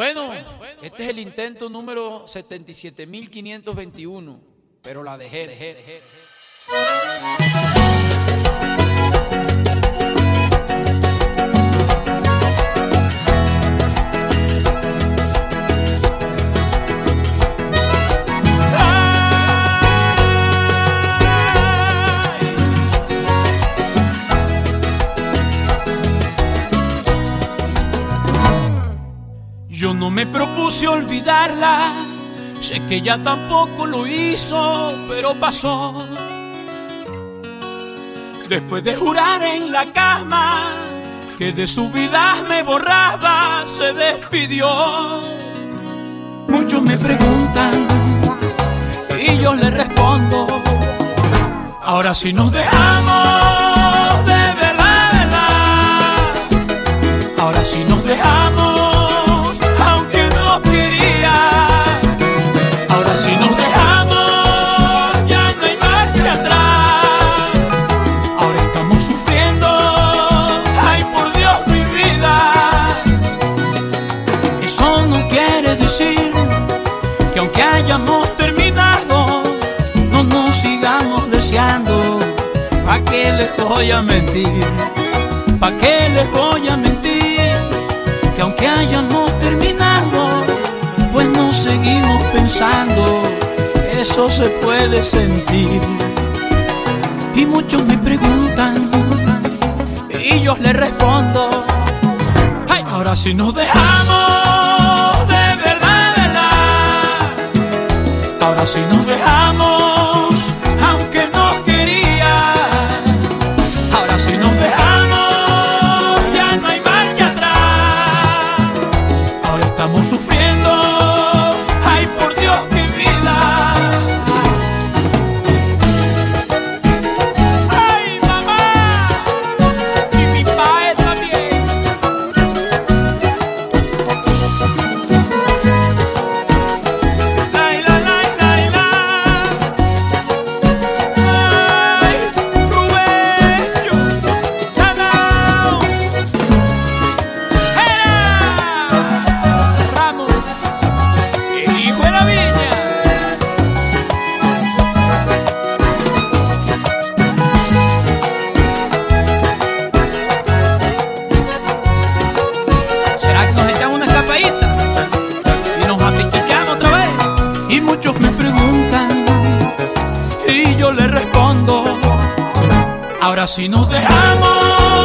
Bueno, este es el intento número 77.521, pero la dejé, dejé, dejé. Yo no me propuse olvidarla, sé que ella tampoco lo hizo, pero pasó. Después de jurar en la cama que de su vida me borraba, se despidió. Muchos me preguntan y yo les respondo, ahora si nos dejamos que aunque hayamos terminado, no nos sigamos deseando. ¿Pa' qué les voy a mentir? ¿Pa' qué les voy a mentir? Que aunque hayamos terminado, pues nos seguimos pensando. Eso se puede sentir. Y muchos me preguntan y yo les respondo. "Ay, ahora si nos dejamos estamos sufriendo. Muchos me preguntan y yo les respondo, ahora si nos dejamos